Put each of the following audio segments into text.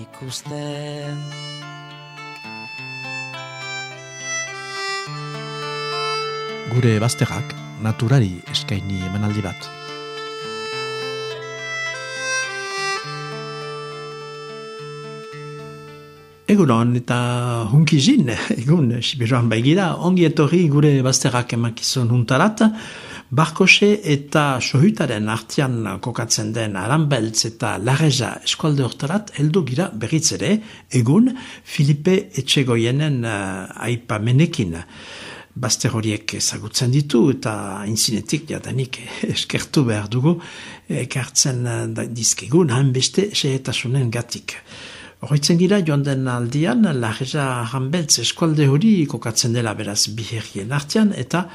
ikusten. Gure bazterrak naturari eskaini emanaldi bat. Egunon eta hunki zin, egun, sibiruan baigira, ongi etorri gure bazterrak emakizun huntarat, Barkose eta sohutaren artian kokatzen den Aranbeltz eta Larreza eskualde hortarat heldu gira berriz ere, egun Filipe Etxegoienen uh, aipa menekin. Baster horiek ezagutzen ditu eta inzinetik jadanik eskertu behar dugu ekartzen uh, dizkegun hanbeste sehetasunen gatik. Horritzen gira joan den aldian, Larreza Aranbeltz eskualde hori kokatzen dela beraz biherrien artian eta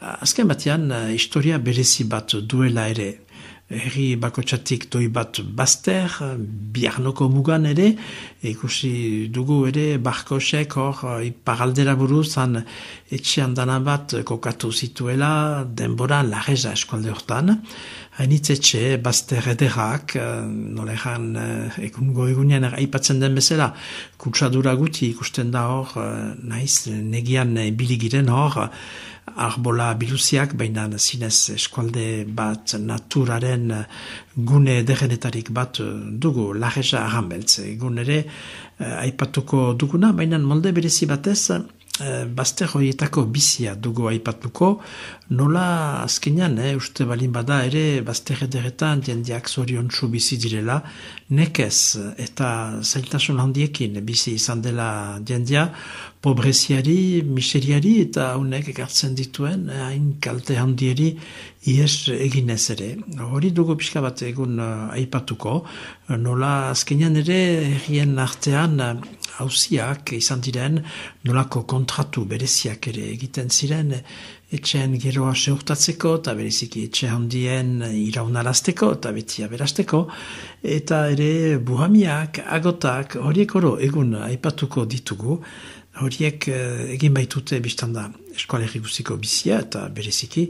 Azken batean, uh, historia berezi bat duela ere. Herri bakotxatik doi bat bazter, biarnoko mugan ere, ikusi dugu ere, barkosek hor, uh, iparaldera buruz, han etxean dana bat kokatu zituela, denbora larreza eskualde hortan. Hainitz etxe, bazter ederrak, nola egan, uh, egungo egunean aipatzen den bezala, kutsadura guti ikusten da hor, naiz, negian biligiren hor, arbola biluziak, baina zinez eskualde bat naturaren gune degenetarik bat dugu, lagesa ahanbeltz. Egun ere, eh, aipatuko duguna, baina molde berezi batez, bazter horietako bizia dugu aipatuko, nola azkenean, eh, uste balin bada ere, bazter ederetan jendeak zorion bizi direla, nekez eta zailtasun handiekin bizi izan dela jendea, pobreziari, miseriari eta honek ekartzen dituen hain kalte handieri ies eginez ere. Hori dugu pixka bat egun uh, aipatuko, nola azkenean ere herrien artean hauziak uh, izan diren nolako kontratu bereziak ere egiten ziren etxean geroa seurtatzeko eta bereziki etxe handien iraunarazteko eta beti aberasteko eta ere buhamiak, agotak, horiek oro egun aipatuko ditugu horiek uh, egin baitute biztan da eskualerri guztiko bizia eta bereziki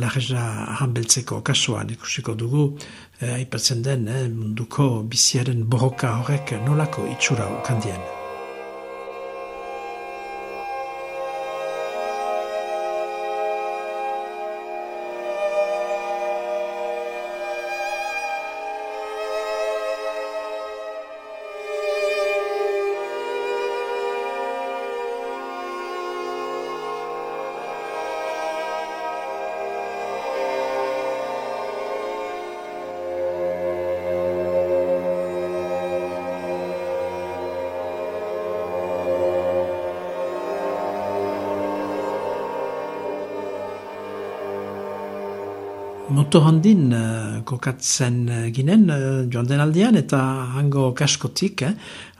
larreza ahanbeltzeko kasuan ikusiko dugu uh, aipatzen den eh, munduko biziaren borroka horrek nolako itxura okandien. Moto handin uh, kokatzen uh, ginen uh, joan den aldean eta hango kaskotik, eh,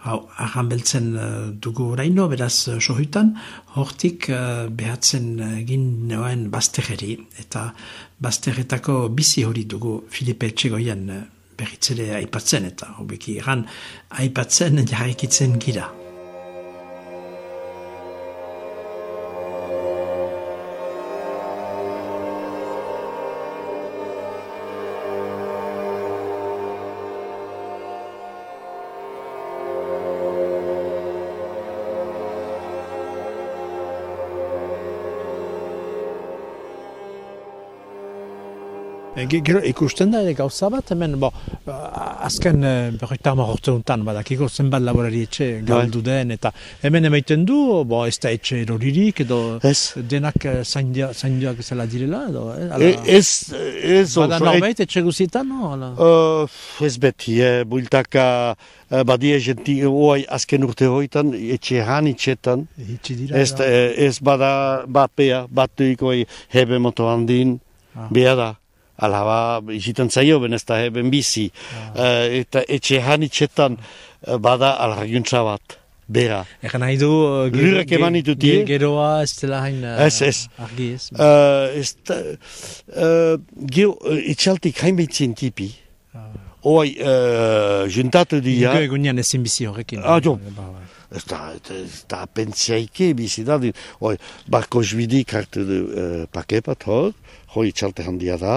hau beltzen uh, dugu oraino, beraz uh, sohutan, hortik uh, behatzen uh, ginen bazterri eta bazterretako bizi hori dugu Filipe Txegoien uh, berritzere aipatzen eta hobeki eran aipatzen jarrikitzen gira. Gero ikusten da ere gauza bat, hemen, bo, azken uh, berroita hamar badakiko zenbat laborari etxe bai. galdu den, eta hemen emaiten du, bo, ez da etxe eroririk, edo denak uh, zainduak zela direla, edo, eh? Ala, ez, ez, bada norbait etxe guzietan, no? Uh, ez beti, eh, builtaka badia jenti, oai azken urte hoitan, etxe han itxetan, ez, ez bada bapea, batuik oi hebe moto handin, ah. da alaba izitan zaio ben ez da heben bizi. Eh, eta etxe hanitxetan eh, bada alraguntza bat, bera. Egan nahi du... uh, ge- eman ditut, ge- eh? Geroa ez dela hain... uh, Ez, ez. Argi ez. Uh, ez da, uh, geo, uh, etxaltik hainbaitzen tipi, Oai, uh, juntatu dira, Go egunean ezin bizi horrekin. Ah, jo. Ba, ba. ez da, ez da pentsiaike bizi da, oi, barko jbidik hartu du uh, pake bat hor, hoi etxalte handia da,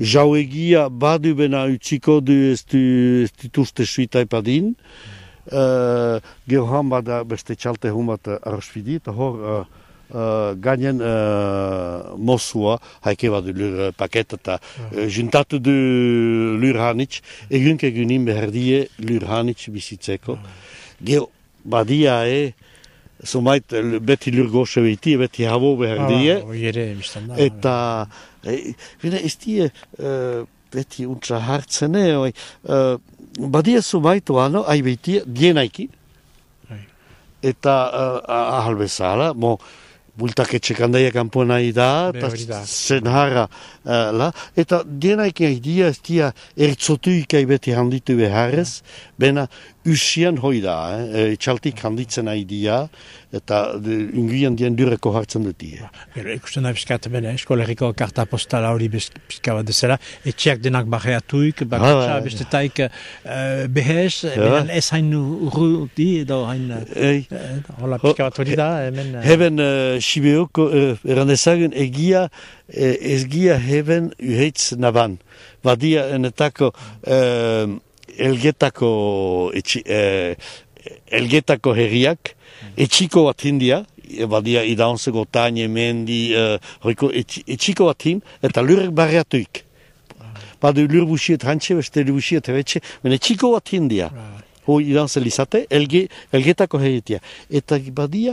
jau egia badu bena utziko du ez du ez dituzte suita epadin, uh, gero han bada beste etxalte hun bat uh, arrosfidi, eta hor uh, uh, gainen uh, mosua, haike badu lur paket eta uh, juntatu du lur hanitz, egun egunin behar die lur hanitz bizitzeko. Gero badia e, zumait beti lur goxe beti, habo behar die, Ah, hoi ere, da. eta e, bine, ez die uh, beti untsa hartzen, e, oi, uh, badia zumait oano, ai beti, dienaiki, eta uh, ahal bezala, mo, bultaketxe kandaia kanpoan nahi da, eta hori da. zenharra uh, la, eta dienaik idea ez dia ertzotu beti handitu beharrez, bena usian hoi da, eh? etxaltik handitzen idea, eta de- unguian dien dureko hartzen dut die. Gero, ikusten da bizkat bene, eskoleriko karta postala hori biz- pizka bat dezela, etxeak denak barreatuik, bakotxa Ah, bai. bestetaik uh, behez, benen ez hain urruti edo hain... Ei, eh, Hola, pizka bat hori da, hemen... eh, Heben uh, Sibeoko, uh, eran ezagun, egia, eh, ez gia heben uheitz naban. Badia enetako uh, elgetako, etxi, uh, elgetako herriak, etxiko bat hindia, e, badia idaunzeko taine, mendi, uh, hoiko, etxi, etxiko bat hin, eta lurrek barriatuik. Badu lur busiet hantxe, beste lur busiet hebetxe, mene etxiko bat hindia. Hoi idanzen lizate, elge, elgetako herritia. Eta badia,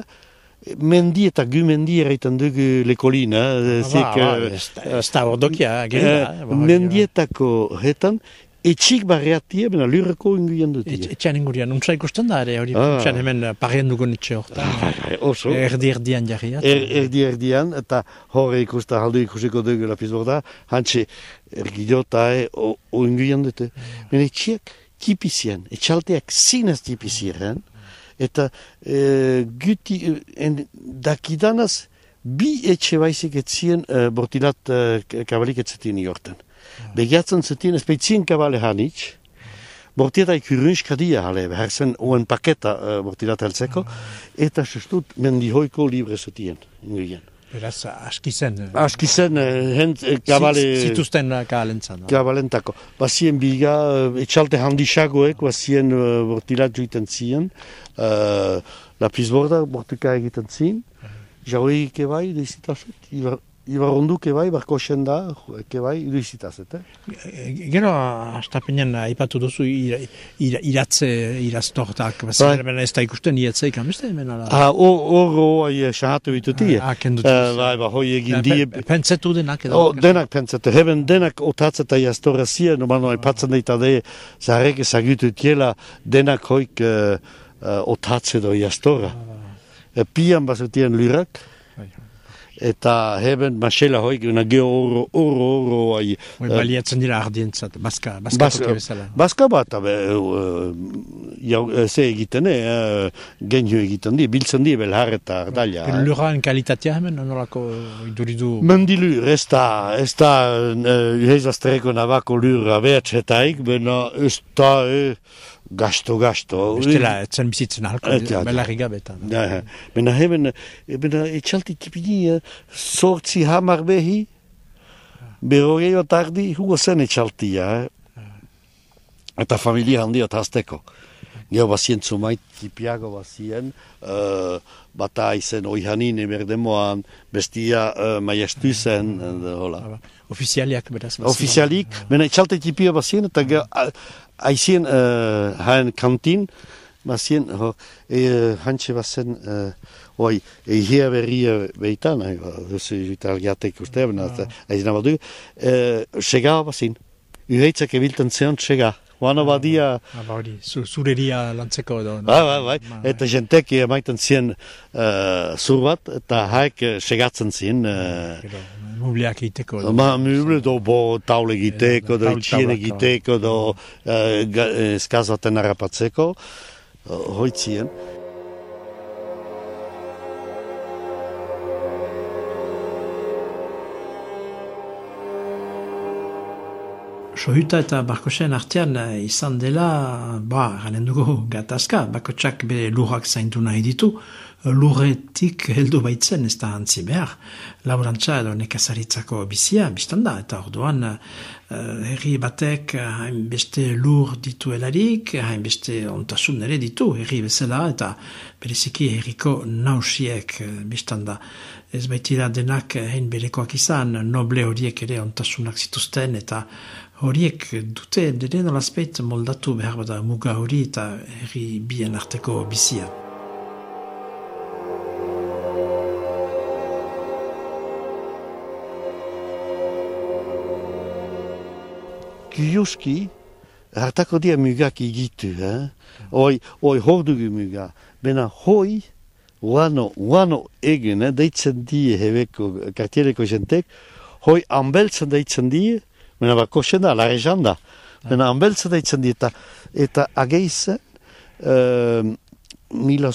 mendi eta gu mendi eraiten dugu lekolin, eh, ba, zik, ba, eh, ez da- ez da ordokia, eh, ba, mendietako hetan, etxik barriatia, bena lurreko inguian dut. Et- Etxean ingurian, untsa ikusten da ere, hori, Ah. etxean hemen eh, parien dugun etxe hortan. Oso. Erdi erdian jarriat. Er, erdi erdian, eta horre ikusta, haldu ikusiko dugu lapizborda, hantxe ergidota e, o, o inguian dute. Bena etxiak tipizien, etxalteak zinez tipiziren, eta e, guti, en, dakidanaz, bi etxe baizik etzien e, bortilat e, kabalik etzetien iorten. Begiatzen zetien espeitzien kabale hanitz, Bortieta ikurunska dia hale, behar zen oen paketa uh, bortilat heltzeko, eta sustut mendihoiko libre zutien, inguien. Beraz, aski zen. eh, Aski zen, eh, hent eh, kabale... zi- Zituzten eh, kalentzan. ba. Kabalentako. Bazien biga, etxalte handisagoek, bazien uh, bortilat juiten zien, uh, lapizborda bortuka egiten zien, jaui kebai, deizitazut, ibar, ibarrondu kebai, barko da, kebai, deizitazet, eh? E, Gero, astapenean aipatu duzu ira, ira, iratze iraztortak, Bai. hemen ez da ikusten iatze ikameste hemen ala. Ah, horro, ai, sahatu bitutie. Ah, kendu Uh, bai, ba, hoi egin die... Pentsetu denak edo. Oh, denak pentsatu, heben denak otatzeta jastorra zien, no mano aipatzen daita de, zaharek ezagutu tiela denak hoik uh, uh, otatze do jastorra. Uh, pian bazutien lurak, Bai. Eta heben masela hoik, una ge oro, oro, oro, ai, eh, baliatzen dira ardientzat, baska, baska Bas- toki bezala. Baska bat, abe, uh, jau, eh, ze egiten, eh, genio egiten di, biltzen di, belhar eta ardalia. eh. Lurran kalitatea hemen, nolako iduridu... Mendilur, ez da, ez da, uh, uhezaztereko nabako lur abertsetaik, bena ez da, eh, gasto, gasto. Bestela, etzen bizitzen halko, ja. belarri gabetan. Ja, bena heben, eh, bena etxalti tipini, eh, sortzi hamar behi, berogei bat ardi, hugo zen etxaltia, eh. Eta familia handia tazteko. Gero bazien zumait tipiago bazien, uh, bata izen oihanin emerdemoan, bestia uh, maiastu zen, uh, hola. Ofizialiak, beraz. bazien. Ofizialik, bena etxalte tipia bazien, eta gero a- aizien uh, haen kantin, bazien, ho, e, uh, hantxe bazen, uh, oi, ehia berria behitan, eh, duzu italiatek uste, bena, aizena badu, uh, sega bazien, uheitzak ebilten zeon sega, Juana badia, Ah, ba hori, zu, zureria lantzeko edo. Bai, bai, bai. Eta jentek emaiten zien uh, zur bat, eta haek eh, segatzen zien. Uh, Gero, mubleak egiteko. edo. Ma, muble do bo taule egiteko, do itxien egiteko, do uh, eskazaten harrapatzeko, uh, hoitzien. Sohuta eta Barkosen artean eh, izan dela, ba, ganen dugu gatazka, bakotsak bere lurrak zaindu nahi ditu, lurretik heldu baitzen ez da antzi behar. Laborantza edo nekazaritzako bizia, biztan da, eta orduan eh, herri batek hainbeste lur dituelarik, hainbeste ontasun ere ditu herri bezala, eta bereziki herriko nausiek eh, biztan da. Ez baitira denak hein berekoak izan, noble horiek ere ontasunak zituzten, eta horiek dute dere nolazpeit moldatu behar bada muga hori eta herri bien arteko bizia. Kioski, hartako dia mugak igitu, eh? Oi, oi hordugu muga. Bena hoi, uano, uano egen, eh? deitzen die hebeko kartiereko jentek, hoi anbeltzen deitzen die, bena bako da, la da. Bena anbeltzen deitzen die, eta, eta ageizen, uh, mila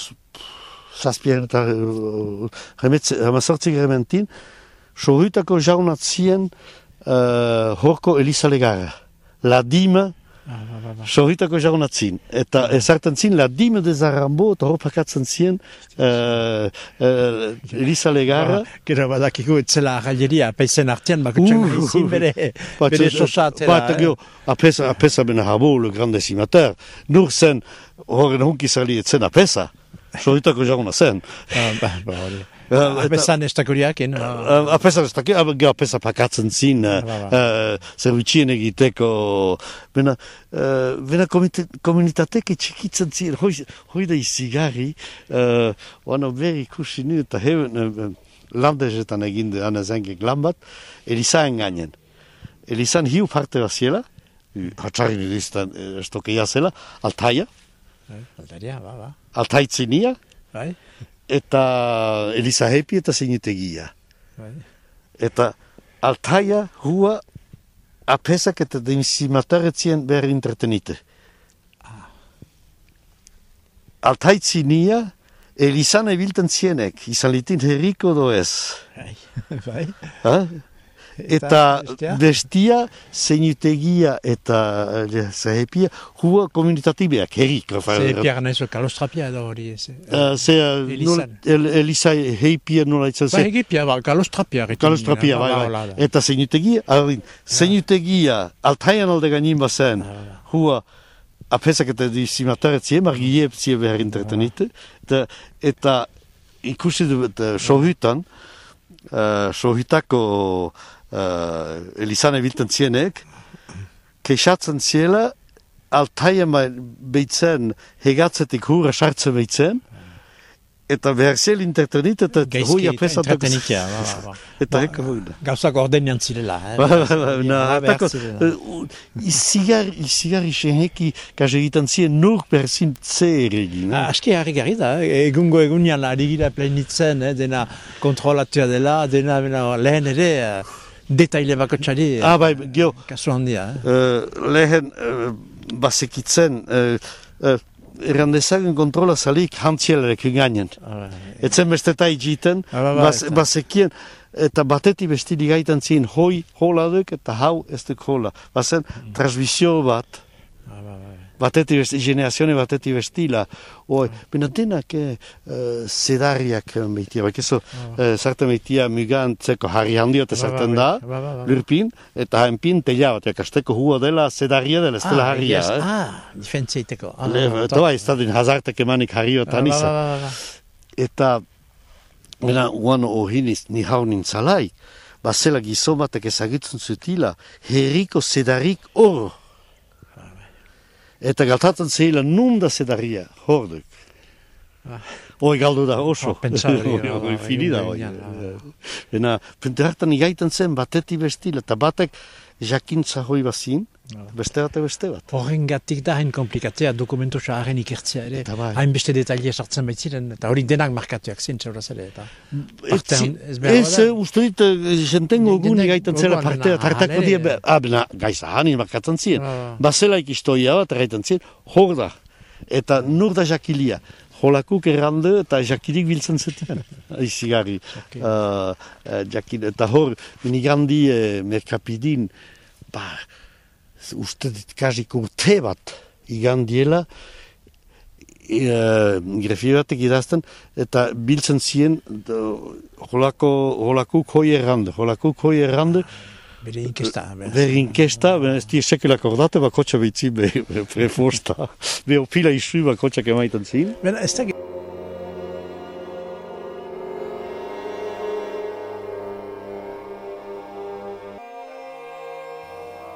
zazpian eta uh, remazortzik rementin, sohutako jaunatzien uh, horko Elisalegara. La dime, sohitako jaunatzin. Eta ezartan zin, la dime de Zarambo, eta horpakatzen zien uh, uh, Elisalegara. Gero badakigu etzela galeria, peizen artean bakotsak Uh, izin bere, bere sosatera. Bat, gero, apesa, apesa bena habo, le grand decimateur. Nur zen, horren hunkizali etzen apesa. Sohitako jauna zen. Ah, ba, ba, Eh, eta- Abesan ez dakuriak, en? Uh, apesa ez dakit, aber gero apesa pakatzen zin, uh, Ba, uh, zerbitxien egiteko, bena, uh, bena komunitateke txikitzen zin, hoi, hoi da izigarri, uh, oano berri ikusi nu, eta heuen, uh, landezetan eginde anezengek lan bat, Elisaen gainen. Elisan hiu parte baziela, hatxarri nidiztan uh, estokeia zela, altaia, Altaria, ba, ba. altaitzinia, Bai, eta Elisa hepi eta zinutegia. bai. Eta altaia hua apesak eta dimisimateretzien behar entretenite. Altaitzi nia, elizan ebilten zienek, izan litin herriko do ez. Bai, bai. Ha? Eta bestea? bestia, zeinutegia eta eh, zahepia, hua komunitatibeak, herriko. Ze piaga naizu, kalostrapia edo hori ez. Uh, ze, uh, Elizan. nol- el, Elisa heipia nola itzan Ba, zen. egipia, ba, kalostrapia. Kalostrapia, dira, bai, ba, bai. Eta zeinutegia, arin, zeinutegia, altaian alde gainin bazen, hua, apesak eta disimataretzie, margie zie behar intertenite, eta, eta ikusi du, eta sohutan, uh, sohutako uh, Elizane bilten zienek, keixatzen ziela, altaian bai- beitzen, hegatzetik hura sartzen beitzen, eta behar ziel intertenite, eta Gaizki, hui apesa entretenitia, ba, ba, ba. Eta hui da. Gauzak ordenean zirela, eh? Ba, ba, ba, na, Ba, behar tako, zirela. uh, izigar, izigar isenheki, kaze egiten zien nur berzin zer egin. Ah, Aski harri gari da, eh? egungo egunean ari gira plenitzen, eh? dena kontrolatua dela, dena lehen ere eh, detaile bakotxari eh, Ah, bai, geho, kasu handia. Eh? uh, lehen uh, basekitzen, uh, uh, errandezagen kontrola zalik hantzialarek gainen. Ah, Etzen besteta egiten, Ah, ba, ba, bas, eta- basekien, eta bateti bestili gaitan zien hoi hola duk, eta hau ez duk hola. Bazen, transmisio bat, ah, ba, ba. bateti besti, generazione bateti bestila. Oi, bena denak eh, uh, sedariak eh, meitia, bak eso, uh, sartzen meitia mugan zeko harri handi eta Ba, ba, ba, da, ba, ba. lurpin, eta hainpin teia bat, kasteko hua dela sedaria dela, ez dela Ah, harria. yes. eh? Ah, difentzia iteko. Ah, ah, Eta bai, ez da din hazartek emanik harrio eta nisa. ba, ba, ba. Eta, bena, uan ohiniz, ni haunin zalai, bazela gizon batek ezagutzen zutila, herriko sedarik hor. Eta galtatzen zehila nun da sedaria, hor duk. Oi galdu da oso. Oh, pentsa hori, Oi, ba, ba, oi, fini da, egun oi. behinean, Bena, pente hartan igaiten zen bateti bestila, eta batek jakintza hoi bazin, Beste bat, beste bat. Horren gatik da hain komplikatzea dokumentu saaren ikertzea ere. Bai. Hain beste detaile sartzen baitziren, eta hori denak markatuak zin, txauraz ere. Eta partean ez behar ez, eh, uste dit, eh, jentengo Jende- guni gaiten zela partea, tartako die, be- ah, gaiza, hanin markatzen ziren. Ah. Bazelaik historia bat, gaiten ziren, hor da. Eta nur da jakilia. Jolakuk errande eta jakirik biltzen zuten. Izigarri. Jaki. Uh, jakin, eta hor, minigandi uh, merkapidin, ba, uste dit kajik urte bat igandiela, e, grefio batek idazten, eta biltzen ziren do- holako, holako koi errande, holako koi errande, Bere inkesta. beraz. Ber inkesta, ez die sekela kordate, bakotxa behitzi be, be preforsta. Be opila isu bakotxak emaiten zin. Bena, ez da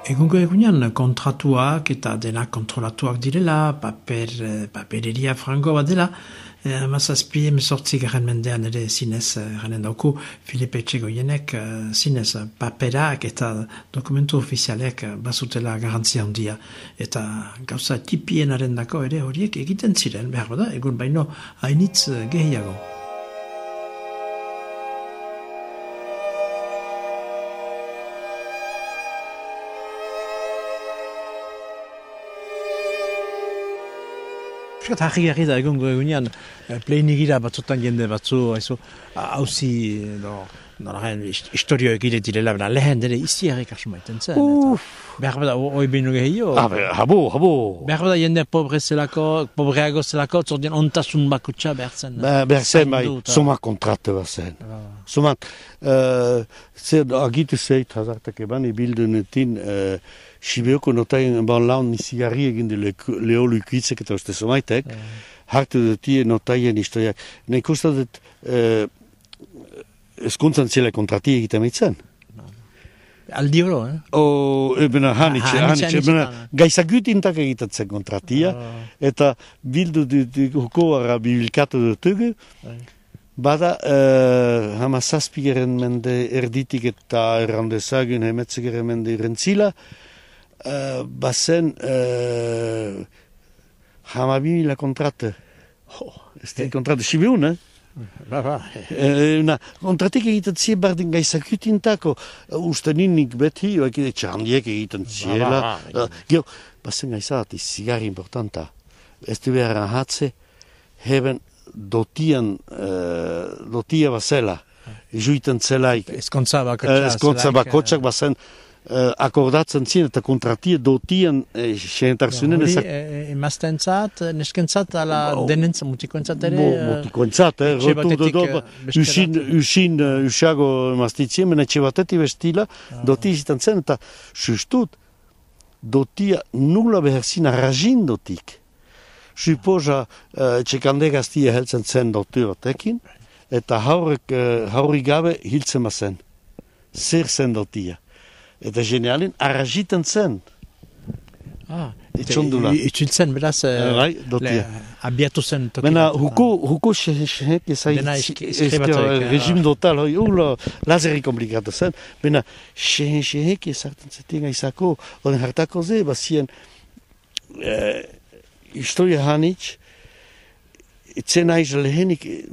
Egungo egunean kontratuak eta denak kontrolatuak direla, paper, eh, papereria frango bat dela, eh, mazazpi emezortzi garen mendean ere zinez eh, garen dauku Filipe Etxegoienek eh, zinez paperak eta dokumentu ofizialek bazutela garantzia handia. Eta gauza tipienaren dako ere horiek egiten ziren, behar bada, egun baino hainitz eh, gehiago. Piskat harri da egongo egunean, eh, pleinigira batzutan jende batzu, hauzi, hauzi, no, noraren historio egile direla, bena lehen dere izi harrik asumaiten zen. eta Behar bada, hoi behin gehiago. Ah, be, habo, habo. Behar bada jende pobre zelako, pobreago zelako, zordien ontasun bakutsa behar zen. Ba, behar zen, bai, soma kontrate bat zen. Soma, uh, zer agitu zeit, hazartak eban, ibildunetin, uh, Sibeoko notaien ban laun nizigarri egin de leo lukitzek eta uste somaitek, hartu dutie notaien historiak. Ne ikusten dut, uh, eskuntzan zela kontrati egiten maitzen. Aldi oro, eh? O, ebena, hanitxe, Ah, hanitxe, hanitxe, ebena, hanitxe. gaizagutintak egiten zen kontratia, eta bildu dut hukoara bibilkatu dutugu, Bai. bada, uh, hama zazpigeren mende erditik eta errandezagun hemetzegeren mende irentzila, uh, bazen uh, hama bimila kontrate. Oh, ez da kontrate, sibiun, eh? Ba, ba. Eh, na, kontratik egiten zie bardin gaizakutintako, uh, uste ninik beti, oekide txandiek egiten ziela. ba, ba. Uh, Gero, bazen gaizat, zigarri importanta. Ez du behar ahatze, heben dotian, uh, dotia bazela, juiten zelaik. Eh, Eskontza zelaik, bakotsak bazen uh, akordatzen zien eta kontratie dotian uh, xehentarzunen Hori, ezak eh, emaztentzat, neskentzat, ala Bo- denentzat, mutikoentzat ere... Bo, eh, motikoentzat, eh, etxe rotu batetik, do, eh, besterat. usin, usin, uh, usago mastitzien, mena etxe batetik bestila, doti izitan zen, eta sustut, dotia nula beherzin arrazin dotik. Supoza, uh, txekande gaztia heltzen zen dotu batekin, eta haurek, uh, haurik gabe hiltzen bazen. Zer zen dotia. Eta genialin, arraziten zen. Ah, Itxundula. i- Itzultzen, beraz, eh, Eh, bai, dotia. le- abiatu zen toki. Bat. huko, huko xehek ezai... Dena eski- eskribatzaiek, eh, Regim dotal, hoi, ula, lazeri komplikatu zen. Xehen xehek ezartzen zetien gaizako, oden hartako ze, bazien, eh, historia hanitz, itzen aiz lehenik, eh,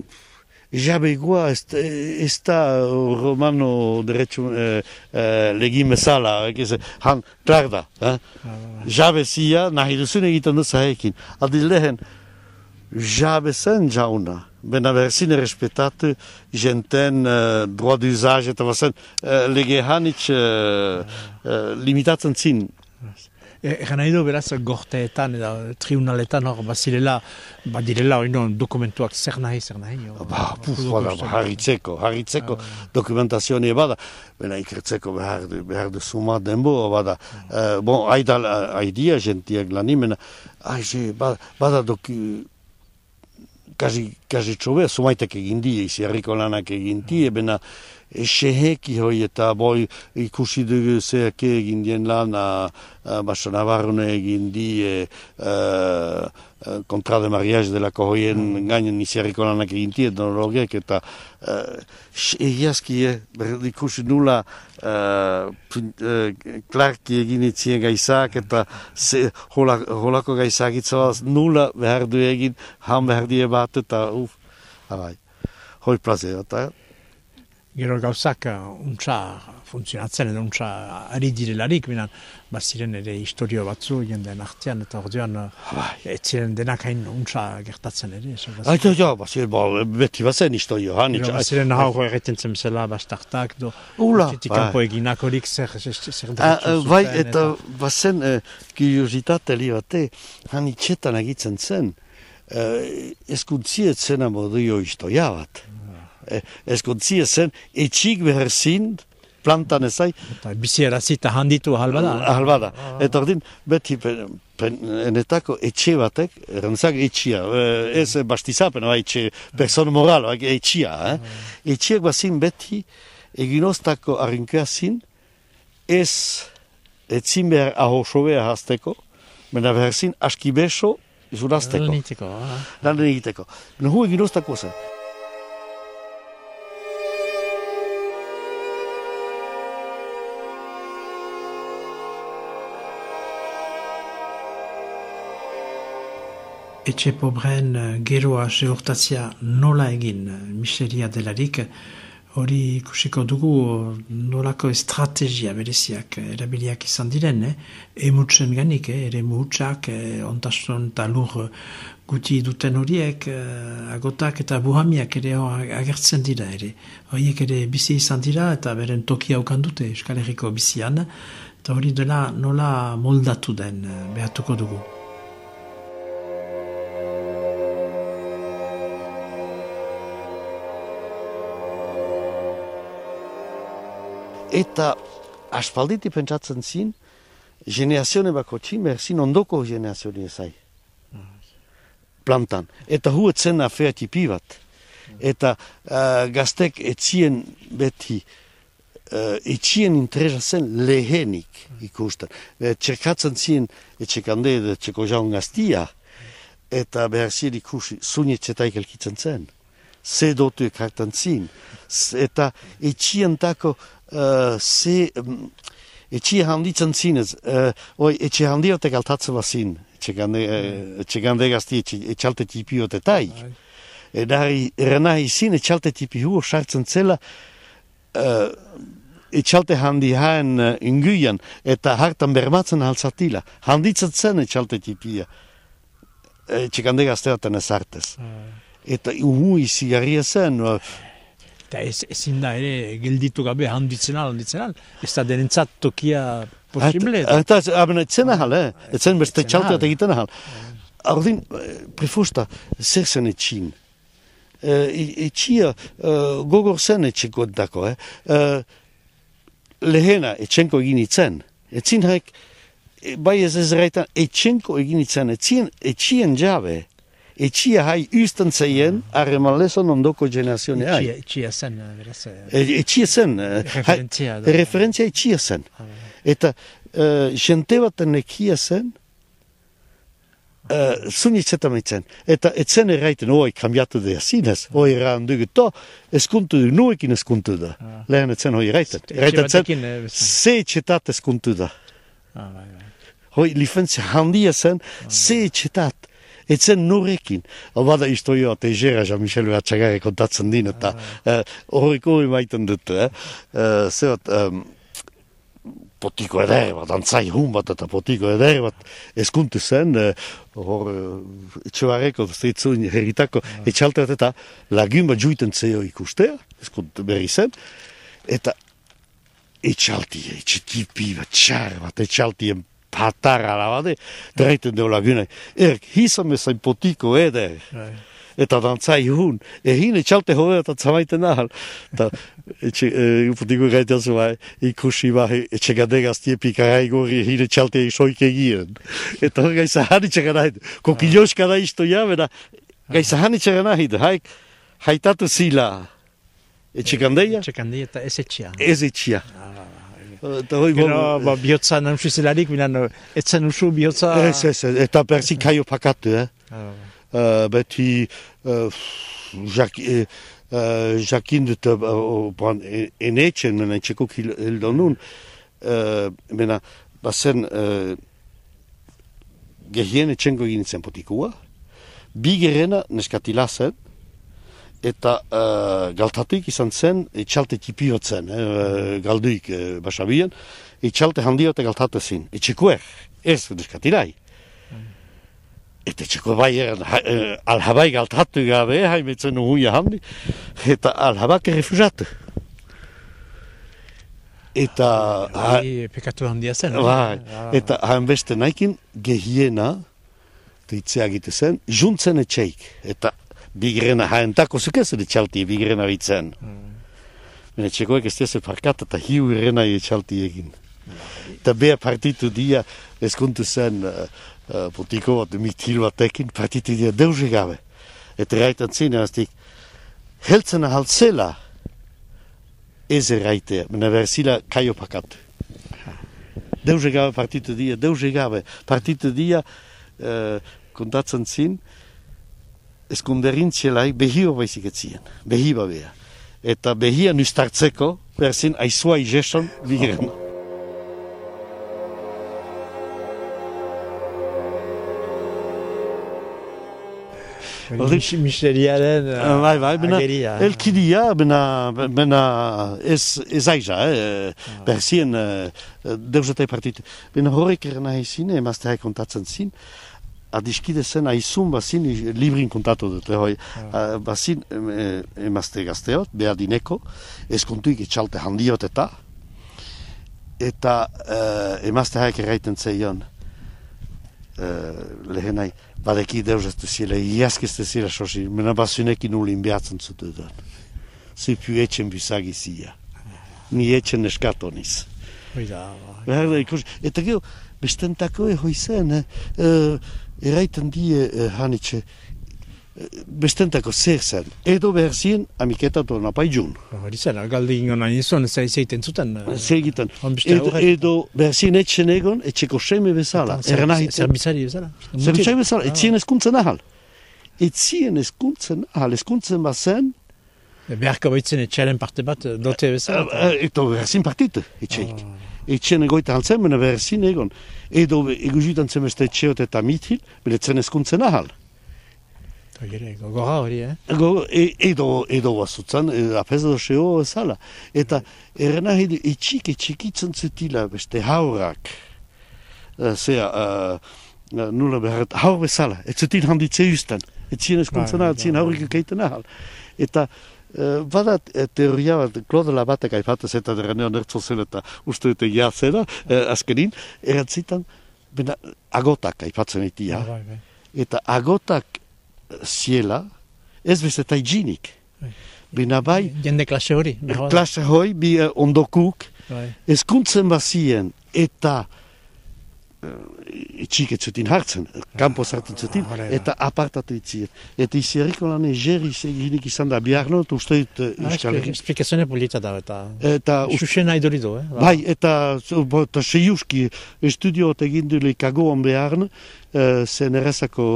jabegoa ez, ez da romano derecho eh, eh, legin bezala, ekiz, han, klar da, eh? Jabezia, nahi duzun egiten duz haekin. Aldiz lehen, jabe zen jauna. Bena berzine respetatu jenten uh, droit d'usage eta bazen uh, lege hanitz uh, uh, limitatzen zin. E, Egan nahi du, beraz, gorteetan, eta tribunaletan hor, bazirela, badirela, oino, dokumentuak zer nahi, zer nahi. o- Ba, puf, o- bada, o- harritzeko, harritzeko dokumentazioa bada. Bena ikertzeko behar behar du suma denbo, bada. Uh, bon, haida, haidia jentiak lanimena, haize, bada, bada doku, kasi, kasi txobe, sumaitek egin die, izi harriko lanak egin die, bena seheki hoi eta boi ikusi dugu zeak egin dien lan a, a basa navarrone egin di e, a, kontra de mariage delako hoien mm. gainen nizierriko lanak egin di etnologiek eta egiazki e, ikusi nula klarki egin itzien gaizak eta ze, holako gaizak itzoaz nula behar du egin han behar die bat eta uf, abai, hoi plazera eta gero gauzak untsa funtzionatzen edo untsa ari direlarik, binan, baziren ere historio batzu jenden artean, eta orduan etziren denak hain untsa gertatzen ere. Aita, ja, bazir, bo, beti bazen historio, ha, nitsa. Baziren hau egiten zen zela bastartak, do, Ula, bai. eginakorik horik zer, zer, Bai, eta bazen, uh, li bate, han itxetan egitzen zen, uh, eskuntziet zena modio historia bat ez gontzia zen, etxik behar zin, plantan ezai. Eta bizi erazita handitu ahalbada. Ahalbada. Eta ordin, beti enetako etxe batek, erantzak etxia, ez bastizapen, ba, etxe, persona moral, ba, etxia. Eh? Etxiak bazin beti, eginoztako arrinkea zin, ez etzin behar ahoso behar hasteko, mena behar zin aski beso, izurazteko. Lan egiteko. Lan egiteko. Nuhu eginoztako zen. Etxe pobren eh, geroa seurtatzia nola egin eh, miseria delarik, hori ikusiko dugu nolako estrategia bereziak erabiliak izan diren, eh? emutzen ganik, eh? ere mutxak, eh, ontasun eta lur guti duten horiek, eh, agotak eta buhamiak ere agertzen dira ere. Horiek ere bizi izan dira eta beren tokia haukan dute eskaleriko bizian, eta hori dela nola moldatu den eh, behatuko dugu. Eta aspalditi pentsatzen zin, generazione bako txin, behar zin ondoko generazione ezai. Plantan. Eta hu etzen afea tipi bat. Eta uh, gaztek etzien beti uh, etzien interesa zen lehenik ikusten. Behar txerkatzen zin etxekande edo txeko jaun gaztia, eta behar zin ikusi zunetxetaik elkitzen zen. Ze dotu ekartan zin. Eta etxien tako uh, se um, etxia handitzen zinez, uh, oi, etxia handiotek altatzen bazin, etxegande, uh, etxegande gazti etxalte tipi otetai. Bai. Edari, eranai zin etxalte tipi huo sartzen zela, uh, etxalte handi haen uh, inguian, eta hartan bermatzen altzatila. Handitzen zen etxalte tipia, etxegande gazteaten ezartez. Bai. Eta uhu izi zen, Eta ez, ezin da ere gelditu gabe handitzen al, handitzen al. Ez da denentzat tokia posible. Eta etzen ahal, eh? Etzen beste txaltu eta egiten ahal. Ordin, prefusta, zer zen etxin. Etxia gogor zen etxeko dako, eh? Lehena etxenko egin itzen. Etzin haik, bai ez ez reitan, etxenko egin itzen, etxien jabe etxia hai usten zeien, harreman lezon ondoko generazioa hai. Etxia zen, beraz. Etxia zen. Referentzia. Referentzia etxia zen. Ah, Eta jente bat ekia zen, Uh, Zunitzetan mitzen. Eta etzen erraiten, oi, kambiatu da zinez, oi, erran dugu to, eskuntu du, nuekin eskuntu da. Ah. Lehen etzen hoi erraiten. Erraiten zen, ze etxetat eskuntu da. Ah, bai, bai. Hoi, lifentzia handia zen, ze etxetat etzen norekin. Hau bada historioa tegera, Jean-Michel Beratxagare kontatzen din, eta ah. horreko hori maiten dut, eh? Uh, Zerat, um, potiko eder bat, antzai hun bat eta potiko eder bat eskuntu zen, hor uh, etxoareko, zeitzun herritako uh. etxalteat eta lagun bat juiten zeo ikustea, eskuntu berri zen, eta etxalti, etxetipi bat, txar bat, etxaltien patara labade, dreiten deo lagune. Erk, hizame zain potiko eder. Eta dantzai hun. E hine txalte hore eta zamaiten ahal. Eta etxe, e, potiko gaita zu bai, ikusi bai, etxe gadegaz tiepi karai gori hine txalte soik egien. Eta hor gaisa hani txegan ahid. Kokilioska da isto ja, bera, gaisa hani txegan ahid. Haik, haitatu zila. Etxekandeia, Etxekandeia eta ez etxea. ez etxia. Hoi Gero, bon, ba, bihotza nahusu zelarik, minan, etzen usu bihotza... ez, ez, ez, eta persi kaio pakatu, eh? Ah, Uh, beti uh, jak, uh, uh, jakin dut uh, uh, enetxen, mena etxekok hil, hildo nun, uh, mena bazen uh, gehien etxengo egin zen potikua, bi gerena neskatila zen, eta uh, galtatik izan zen etxalte tipiotzen, eh, galduik uh, basabian, etxalte handiote galtate zin, etxekuer, ez neskatilai. Eta txeko bai, eh, alhabai galtatu gabe, haimetzen uhuia handi, eta alhabak refugatu. Eta, ha, Bai, pekatu handia zen. eh? bai, Ah, eta hainbeste naikin gehiena, deitzea egite zen, juntzen etxeik. Eta bigrena haentako zukezen etxalti, bigrena bitzen. Mm. txekoek ez dira parkat eta hiu irena etxalti egin. Eta beha partitu dia, eskuntu zen, uh, uh, potiko bat, mitil batekin, partitu dia deuze gabe. Eta raitan zine, aztik, heltzen ahaltzela, ez erraitea, mena berzila kaio pakatu. Deuze gabe partitu dia, deuze gabe. Partitu dia, uh, kontatzen zin, eskunderintzielaik behio baizik etzien, behiba beha. Eta behia nustartzeko, berzin aizua izeson, bigen. hori mis- Miseriaren ah, Bai, bai, bena, ageria. elkidia, bena, bena, ez, ez aiza, eh, berzien, eh, deuzetai partitu. Bena horrek erena ezin, emazte haik kontatzen zin, adiskide zen aizun bazin, librin kontatu dut, eh, hoi, ah. bazin eh, emazte gazteot, behar dineko, eskontuik etxalte handiot eta, eta eh, emazte haik erraiten zeion, eh, lehenai, badeki deus ez duziela, iaskizte zira sosi, mena basunekin ulin behatzen zutu dut. Zipu etxen bizagizia. Ni etxen neskatu niz. Hoi da, ba. Behar da ikusi. Eta gero, bestentako ehoi zen, eh, eh, eraiten die eh, hanitxe, eh, bestentako zer zen. Edo behar zien, amiketatu napai jun. Hori zen, galdi ingo nahi nizuen, ez zeiten zuten. Zer egiten. On beste Edo, edo behar zien etxen egon, etxeko seme bezala. Zer- Erren ahiten. Zerbitzari bezala. Zerbitxai bezala, etzien eskuntzen ahal. Etzien eskuntzen ahal, eskuntzen bazen, Beharko baitzen etxaren parte bat dote bezala. uh, eta berzin partitu, etxeik. Etxien egoita haltzen, mena berzin egon. Edo eguzitan zen beste etxeot eta mitil, beretzen eskuntzen ahal. Gogorra hori, eh? Go, e, edo, edo bazutzen, e, apez edo seo ezala. Eta erena hedi etxik etxikitzen zutila beste haurak. Uh, zea, uh, nula beharret, haur bezala, ez zutin handitze usten. Etzien eskuntzen Bai, ahal, etzien bai, haurik ekeiten ahal. Eta uh, badat e, teoria bat, Claude Labatek aipatez eta derreneo nertzo zen eta uste dute jazera, uh, azkenin, erantzitan, bena, agotak aipatzen eitia. Bai, bai. Eta agotak ziela, ez bezeta higienik. Bai. Bina bai, Jende klase hori. bada. klase hoi, bi eh, ondokuk, Bai. eskuntzen bazien, eta etxik etzutin hartzen, kanpo sartzen zutin, horrela. eta apartatu itzien. Eta izierriko lan egerri higinik izan da biharno, eta uste dut uh, Ah, Euskal Herri. Esplikazione polita da, eta... Eta us- Xuxen nahi dori du, eh? Bai, eta, eta seiuski estudioot egin dule kagoan beharn, uh, zen errezako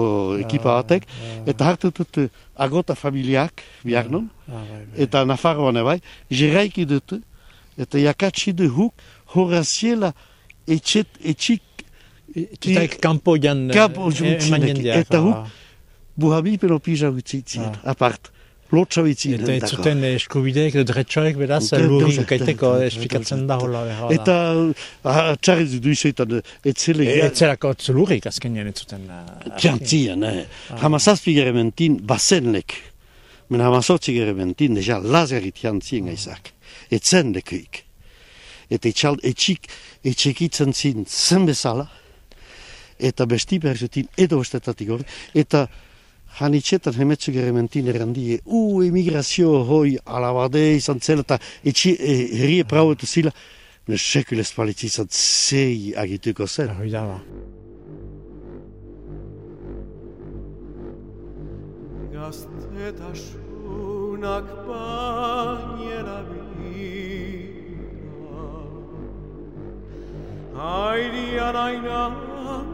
ekipa batek, eta hartu dut eh, agota familiak biharnon, Ah, bai, bai. eta Nafarroan bai, jeraiki dut, eta jakatsi du huk, horaziela etxet, etxik Tutaik kanpo jan... Kanpo e- juntzinek, eman jendeak, eta hu- ah. buhabipen opisa gutzitzien, apart. Lotsa bitzien. Eta ez zuten eskubideek edo dretxoek beraz, lurri ukaiteko esplikatzen da hola. Eta ah, txarriz du izetan, etzele E- Etzerako lurrik azkenean ez zuten... Piantzien, eh. Hamazazpi gerementin bazenlek. Men hamazotzi gerementin, deja lazerit jantzien gaizak. Etzen lekuik. Eta etxal, etxik, etxekitzen zin zen bezala. Eta besti behar zutin edo bestetatik hori. Eta hanitxetan hemetzu gerementin errandie, u, emigrazio hoi alabade izan zela, eta etxi, e, herrie prauetu zila. Ne sekulez palitzi izan zei agituko zen. Hoi da, ba. egunak bainera bira Airean aina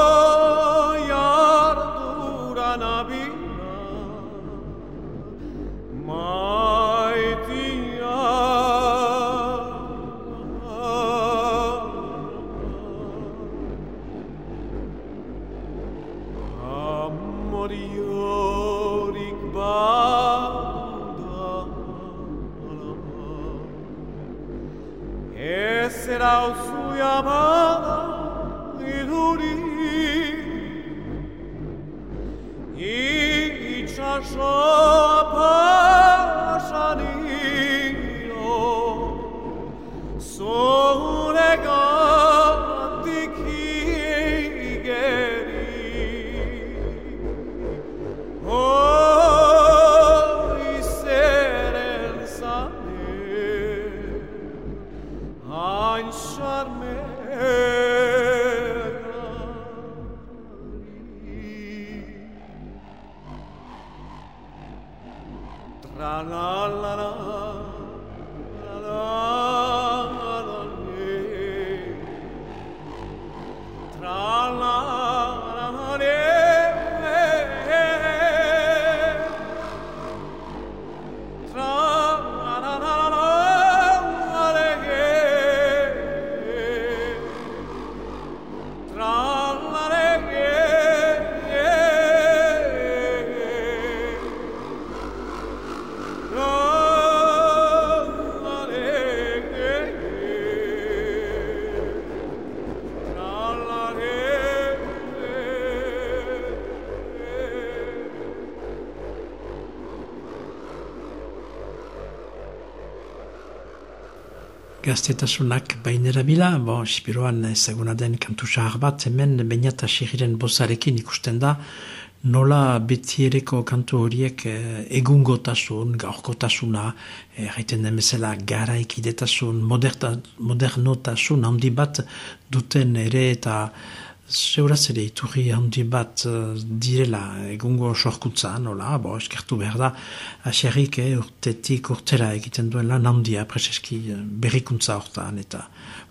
gaztetasunak bainera bila, bo, Sibiroan ezaguna den kantu sahar bat, hemen bainata sigiren bozarekin ikusten da, nola betiereko kantu horiek eh, egungotasun, gaurkotasuna, eh, jaiten den bezala garaikidetasun, modernotasun handi bat duten ere eta Seuraz ere iturri handi bat eh, direla egungo sorkuntza, nola, bo, eskertu behar da, aserrik eh, urtetik urtera egiten duen lan handia preseski eh, berrikuntza hortan eta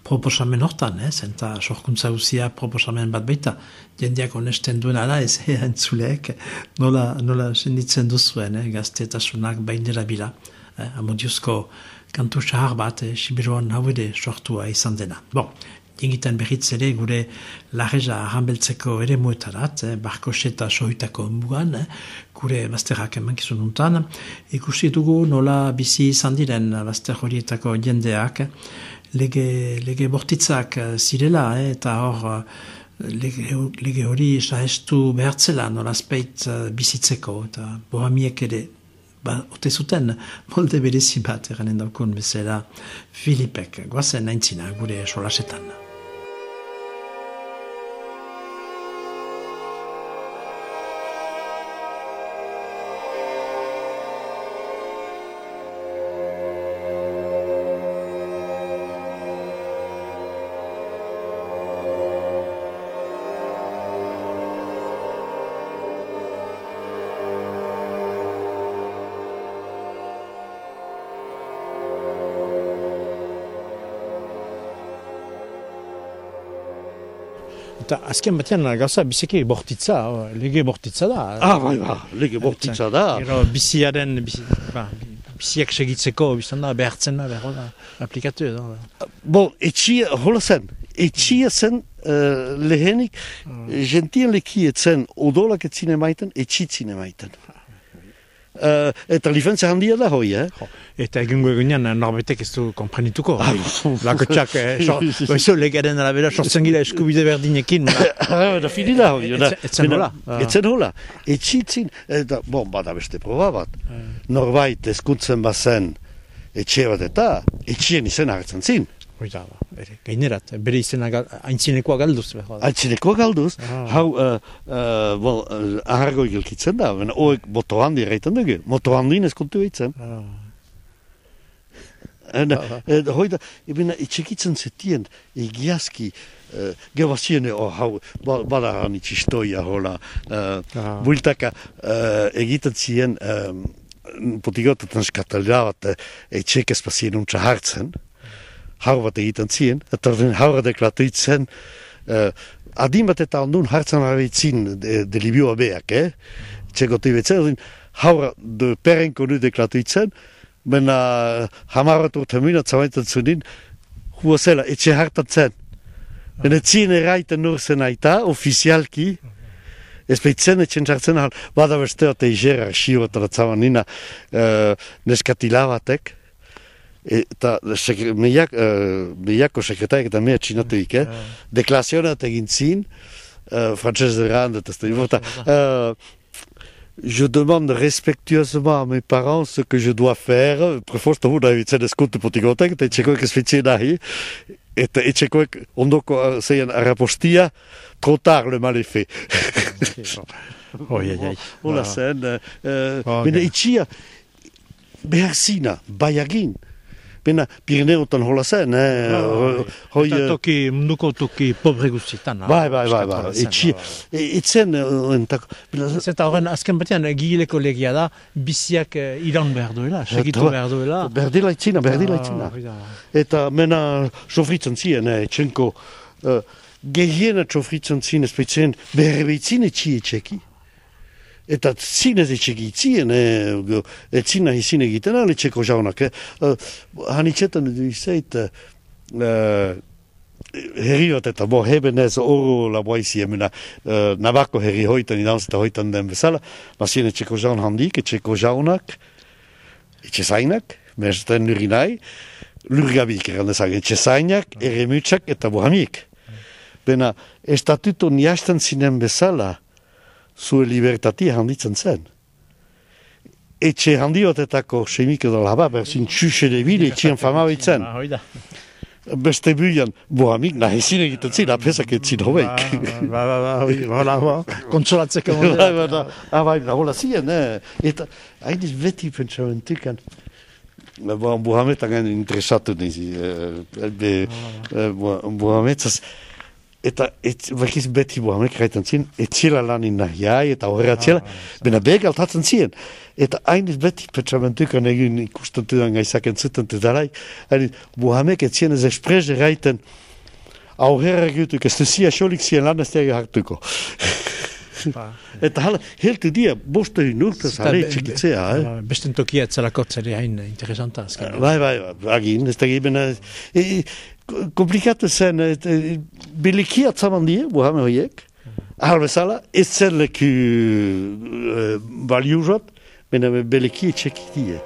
proposamen hortan, eh, zenta sorkuntza uzia proposamen bat baita, jendeak onesten duena da, ez eh, entzuleek, nola, nola senditzen duzuen, eh, gaztetasunak bainera bila, eh, amodiozko kantu sahar bat, eh, Sibiroan hau ere sortua izan dena. Bon, egiten berriz ere gure larreza hanbeltzeko ere muetarat, eh, barkoseta sohitako mugan, eh, gure bazterrak emankizun untan, ikusi dugu nola bizi izan diren bazter horietako jendeak, lege, lege bortitzak eh, zirela, eh, eta hor eh, lege, lege hori sahestu behartzela nola speit bizitzeko, eta bohamiek ere ba, ote zuten molde berezi bat eranen daukun bezala Filipek, guazen aintzina gure solasetan. Azken batean gauza biziki bortitza, lege bortitza da. Ah, bai, ba, lege bortitza da. Gero biziaren, bizi, ba, biziak segitzeko biztan da, behartzen da, behar da, aplikatu edo. Bon, etxia, hola zen, etxia zen uh, lehenik, gentien lekietzen odolak etzine maiten, etxitzine maiten. Uh, eta lifentzia handia da hoi, eh? Jo, eta egungo egunean norbetek ez du komprenituko. Ah, Lako txak, eh, so, oizo legaren arabera sortzen gira eskubide berdinekin. Ah, da fini da hoi. da. Etzen- hola. Etzen hola. Etxitzin, eta, bon, bada beste proba bat. Norbait eskutzen bazen etxe bat eta etxien izen hartzen zin. Hoi da, bere, gainerat, bere izena gal, aintzinekoa galduz. Aitzineko galduz, Ah. hau, uh, uh, bon, uh, ahargo gilkitzen da, ben, oek moto handi erraiten dugu, moto handi neskontu eitzen. Ah, En, Ah, ah. hoi da, ebena, itxekitzen zetien, egiazki, uh, gebaziene, oh, hau, ba- bada han itxistoia, hola, uh, Ah. builtaka, uh, egiten zien, um, potigotetan skatala bat, etxek espazien untsa hartzen, hau bat egiten zien, eta den haura deklatuitzen, uh, adin bat eta ondun hartzen abitzin de, de libioa beak, eh? Txegotu betzen, haura de perenko nu deklatuitzen, Bena hamarrat urte minat zamaiten zunin, hua zela, etxe hartatzen. Bena etzien erraiten nur zen aita, ofizialki, ez baitzen etxen txartzen ahal, bada beste ote izer arxio eta ratzaman nina uh, neskatila batek, eta sekre, meiak, uh, meiako sekretariak eta mea txinatuik, eh? Deklasionat egin zin, uh, frantzez errand, eta ez da, uh, je demande respectueusement à mes parents ce que je dois faire. Prefosta huna ebitzen eskuntu potigotek, eta etxekoek ez fitzien nahi. Eta etxekoek ondoko zeien arrapostia, trop tard le mal est fait. Oi, ai. Hola Ah. zen, uh, uh, Oh, bena ok. itxia, behar zina, baiagin. Bena Pirineotan hola zen, eh? Ah, hoi, Eta eh, toki, munduko toki pobre guztietan. ah, Bai, bai, bai, bai, eskatua zen, etxia, ah. e- etzen, uh, entako, Zeta horren, azken batean, gileko legia da, biziak eh, iran behar duela, segitu Eta- behar duela. berdila itzina, berdila Ah, itzina. Eta mena sofritzen zien, eh, txenko, uh, gehiena sofritzen zien, espetzen, berrebeitzin etxi etxeki. Eta zinez etxeki itzien, eh, go- etzina izin egiten, ale txeko jaunak, eh. Uh, hanitzetan du izait, uh, herri bat eta bo heben ez oro laboaizi emena uh, nabako herri hoitan idanz eta hoitan den bezala, bazien etxeko jaun handik, etxeko jaunak, etxe zainak, mesten nurinai, lurgabik eran dezak, etxe zainak, eremutsak eta bohamik. Bena, estatuto niasten zinen bezala, zure libertatia handitzen zen. Etxe handi batetako semik edo laba, berzin txuxe de bile, etxean famabitzen. Ah, hoi da. Beste buian, bohamik, nahi ezin egiten zin, apesak etzin hobeik. Ba, ba, ba, hola, ba, kontsolatzeko da, ah, bai, da, hola zien, eh. Eta, hain ez beti pentsamentukan, Bo, Mohamed angen interesatu nizi, eh, eta et, bakiz beti Mohamed gaitan zien, etzila lanin nahiai, eta horre atzela, bena beg altatzen zien. Eta hain ez beti pentsamentukan egin ikusten tudan gaizaken zuten tudarai, hain Mohamed etzien ez espreze gaiten, aurrera egituk, ez duzia xolik zien lan ez hartuko. Ba. Eta hala, heltu dia, boste hale be- txikitzea, eh? Ba, Besten tokia etzelako zere hain interesanta. azkenean. Bai, bai, bai, agin, ez da giben, e, komplikatu zen, e, e, biliki atzaman die, buhame horiek, ahal bezala, ez zen leku e, baliuzat, bena beleki etxeki die.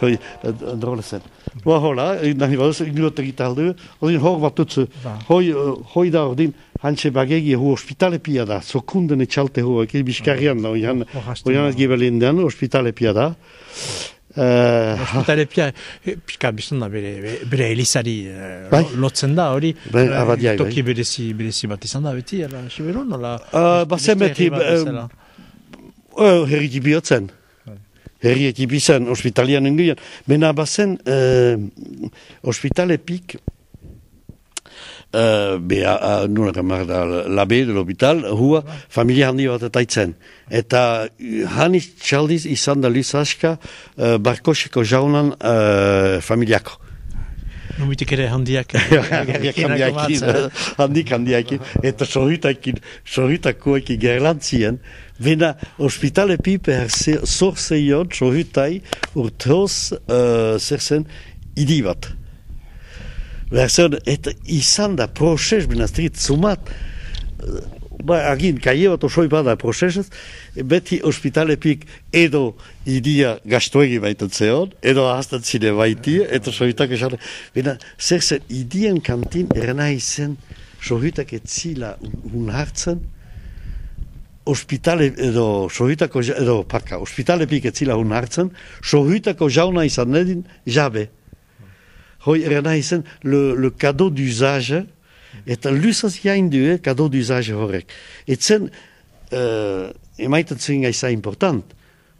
Hoi, drola zen. Ba, hola, nahi baduz, ignote gitaldu, odin hor bat tutsu, Ba. hoi, eh, hoi da ordin, hantxe bagegi hu ospitale pia da, sokunden etxalte hu, eki biskarrian da, oian, oian ez ospitale pia da. Uh, Hospitale pia, eh, pixka biztan da bere, bere- elizari eh, Bai. lotzen da, hori. Bai, eh, abadiai, bai. Toki berezi, berezi bat izan da, beti, ala, Siberon, nola? Uh, bazen beste beti, eh, uh, herri tibiotzen. Herri etibizen, ospitalian inguian. Bena bazen, uh, ospitale pik, Uh, be, uh, nuna kamar da, labe de l'hobital, hua, familia handi bat eta itzen. Eta uh, hani txaldiz izan da lizaska uh, barkoseko jaunan uh, familiako. Numitik ere handiak. Handiak handiakin, handik handiakin, eta sorritakin, sorritakoekin gerlantzien, bena ospitale pipe zor zeion, sorritai, urteoz, uh, zer zen, idi bat. Zen, eta izan da proses, bena strit zumat, uh, ba, agin, kaie bat osoi bada prosesez, beti ospitalepik edo idia gastoegi baiten zeon, edo ahazten zine baiti, eta sohitak esan, bena, zer zen, idien kantin erena izen, sohitak etzila un hartzen, ospitale edo sohitako edo parka, ospitalepik ez zila hun hartzen, sohitako jauna izan edin jabe. Hoi erana izan le, le cadeau d'usage, eta lusaz jain du, eh, cadeau d'usage horrek. Etzen, uh, emaiten zen gaiza important,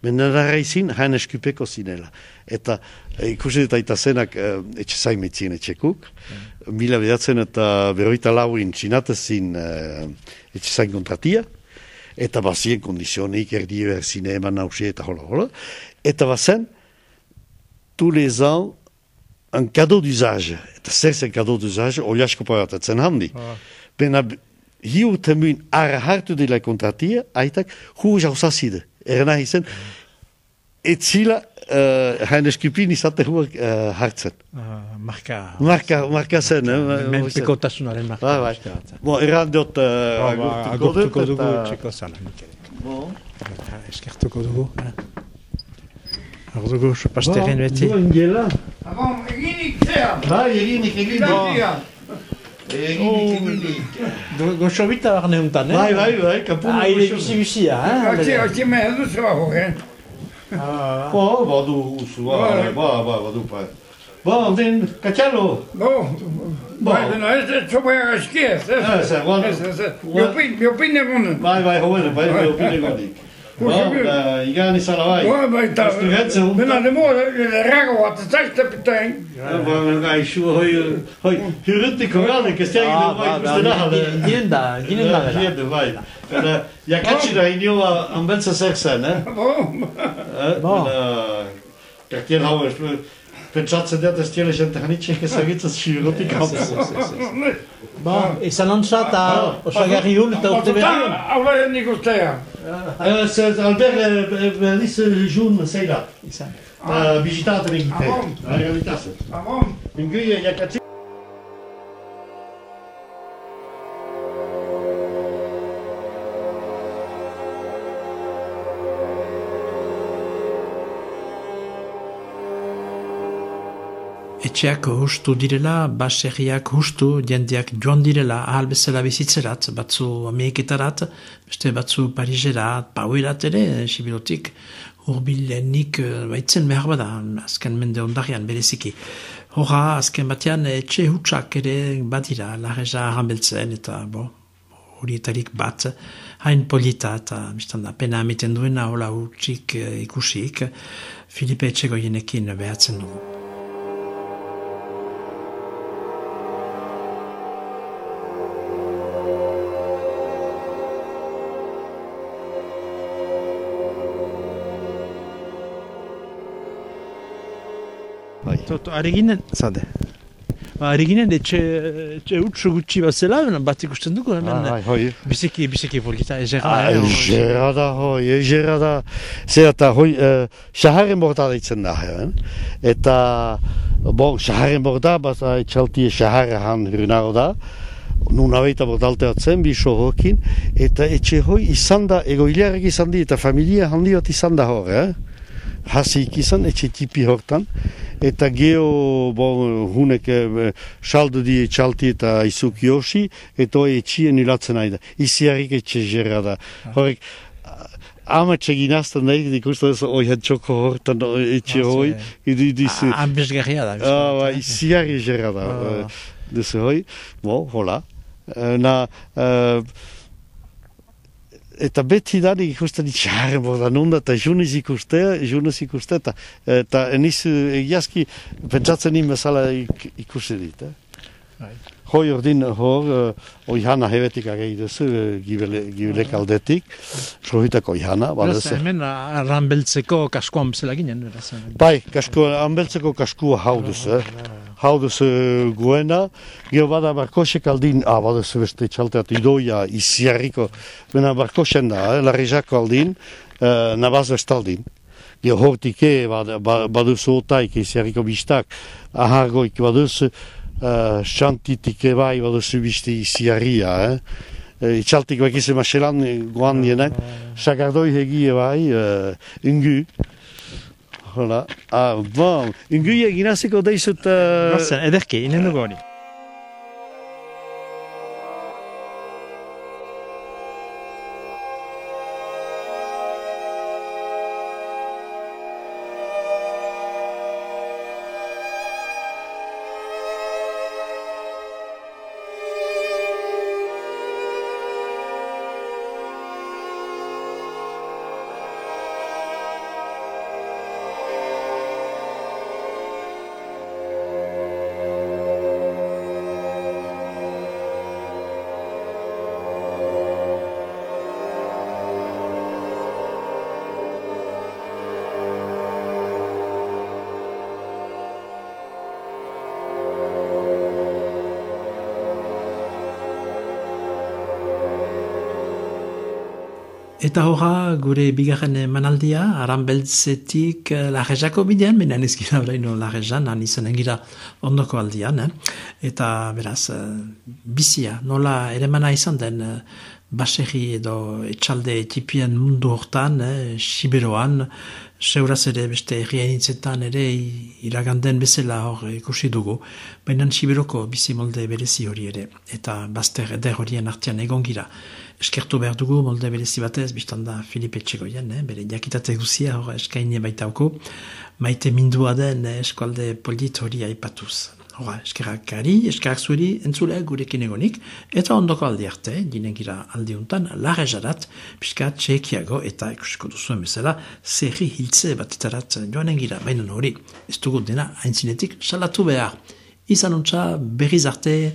menarra izin hain eskupeko zinela. Eta e, ikusi eta eta zenak uh, etxe zain metzien etxekuk, mila bedatzen eta berroita lauin txinatezin uh, etxe zain kontratia, eta bazien kondizionik erdi berzine eman nausia eta hola hola, eta bazen, tous les ans, un cadeau d'usage. Eta zer zen cadeau d'usage, oliasko paratatzen handi. Bena, hiu temuin ara hartu dela kontratia, aitak, hu jausazide. Erena izen, etzila, uh, hain eskipin izate hu uh, hartzen. Uh, marka... Marka, marka zen, eh? Menpekotasunaren marka. Bai, bai. Bon, erran dut uh, Agurtuko dugu eta- txeko zala. Mikel. Bon. Eta Eskertuko dugu. Ordugu, supasteren beti. Bon, ingela. Bon, eginik zea, Bai, eginik, eginik. gantia. Eginik, eginik. Goxo bita barne untan, eh? Bai, bai, bai, kapun. Aire bizi-bizia, eh? Hasi, hasi mehe duzu hau, eh? Ah, Ba, badu usu, ba, Bai. ba, ba, badu pa. Ba, den, kacalo. Bo, bai, beno, ez ez zobea aski ez, ez? Ah, ze, guan- Ez, ez, ez. Jopin, jopin egunen. Bai, bai, hoene, bai, bai, opine godik. Ba, da, igan izala bai. Bai, bai, eta... Astu hetze, hunta. Bena, de moa, de rago wat, ez zaizte pitain. Ba, ga, isu, hoi, hoi, hyruttik horrade, kestiak Ah, bai, ikuste da. Ginen da, ginen da. bera. Hierde, bai. Eta, jakatsi da inio anbentza zer zen, eh? Bo, Eh, Ba. Eta, kakien hau, ez, pentsatzen dut ez tiele jente hanitxek ezagitzen hyruttik hau. Ba, izan ontsa eta osagarri hul eta urte berri. Hau da nik ustea. Ez, ez, Може би. Да, Ига не са лавай. Ой, бай, да. Мина не мога да реагувате, знаеш да питай. Ай, шува, хой, хой, хирити коране, ке стяги да вай, ке стена. Гинен да, гинен да. Гинен да вай. Ја качи да и нила амбеца секса, не? Бо. Как ти раваш, Печат се дете стилиш антехничех сагица с широти капсу. Ба, и се наншата, ошагарјулите од тебе. Ама тоа, ама не го стеја. Albert, eh, berriz jun zeila. Izan. Bizitaten egite. Ah, bon. Regalitazen. Ah, bon. Inguia jakatsi. Etxeak hustu direla, baserriak hustu, jendeak joan direla ahal bezala bizitzerat, batzu Ameriketarat, beste batzu Pariserat, Pauerat ere, Sibirotik, hurbilenik eh, baitzen behar bada, azken mende ondarian bereziki. Horra, azken batean, etxe hutsak ere badira, larreza arrambeltzen, eta bo, horietarik bat, hain polita eta biztan da, pena emiten duena, hola hutsik eh, ikusik, Filipe Etxegoienekin behatzen dugu. Bai. Toto, areginen, zade. Ba, areginen etxe, etxe utsu gutxi bat zela, bat ikusten dugu, hemen. Bai, hoi. Biziki, biziki polita, ezera. Ah, eh, Egera da, hoi, egera da. Zer eta, hoi, uh, Saharren borda deitzen da, eh? Eta, bon, Saharren borda, bat etxaltie Saharra han hürnago da. Nun abeita bordalte atzen, bi sohokin. Eta etxe hoi izan da, ego hilarek izan di, eta familia handi bat izan da hor, eh? Hasik izan, etxe tipi hortan. Eta geho, bon, hunek eh, saldu di etxalti eta izuk josi, eta hoi etxien ulatzen nahi da. Iziarrik etxe jerra da. Horrek, amatxe ginazten da, ikusten ez, oi hat txoko hortan etxe Ah, hoi. Ah, Ambezgarria da. Ah, ba, iziarri jerra da. Ah. eh, Duzu hoi, bo, hola. Eh, Na, eh, eta beti da ikusten itxarren borda nunda, eta junez ikustea, junez ikustea, eta, eta eniz egiazki pentsatzen nien bezala ik, ikusi dit. Eh? Bai. Hoi ordin hor, uh, oihana hebetik agei duzu, uh, gibele, gibelek aldetik, sohitako oihana, Beraz, hemen arranbeltzeko kaskoan bezala ginen, beraz. Bai, kasko, anbeltzeko kaskua hau duzu, eh? Hau duzu guena, gero bada barkosek aldin, ah, baduzu beste txalteat idoia, iziarriko, bena barkosen da, eh? larrizako aldin, uh, nabaz bestaldin. Gero hortik e, bad, ba- baduzu otaik, iziarriko bistak, ahargoik baduzu, uh, xantitik e bai baduzu biste iziarria, eh? E, Itxaltik bakize maselan goan dienak, sakardoi hegie bai, uh, ingu, Hola. Ah, bon. Inguia ginaziko deizut... Uh, Bazen, ederki, inen dugu hori. Eta horra gure bigarren manaldia, aran beltzetik eh, lagezako bidean, baina ezkira oraino lagezan, han izan engira ondoko aldian, eh? eta beraz, eh, bizia, nola ere mana izan den, eh, baserri edo etxalde etipien mundu hortan, eh, Siberoan, seuraz ere beste herriainitzetan ere iraganden bezala hor ikusi dugu, baina Siberoko bizi molde berezi hori ere, eta bazter eder horien artean egon gira. Eskertu behar dugu molde berezi batez, biztan da Filipe Txegoien, eh, bere jakitate guzia hor eskaini baitauko, maite mindua den eh, eskualde polit hori aipatuz. Hora, eskerrak gari, eskerrak zueri entzuleak gurekin egonik, eta ondoko aldi arte, dinen gira aldiuntan, lare jarat, pixka txekiago eta ikusiko duzuen bezala, zerri hiltze batetarat joanen gira, baina hori, ez dugu dena haintzinetik salatu behar. Izan berriz arte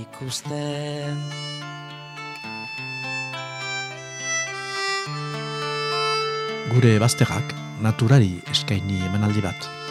ikusten. Gure bazterrak naturari eskaini emanaldi bat.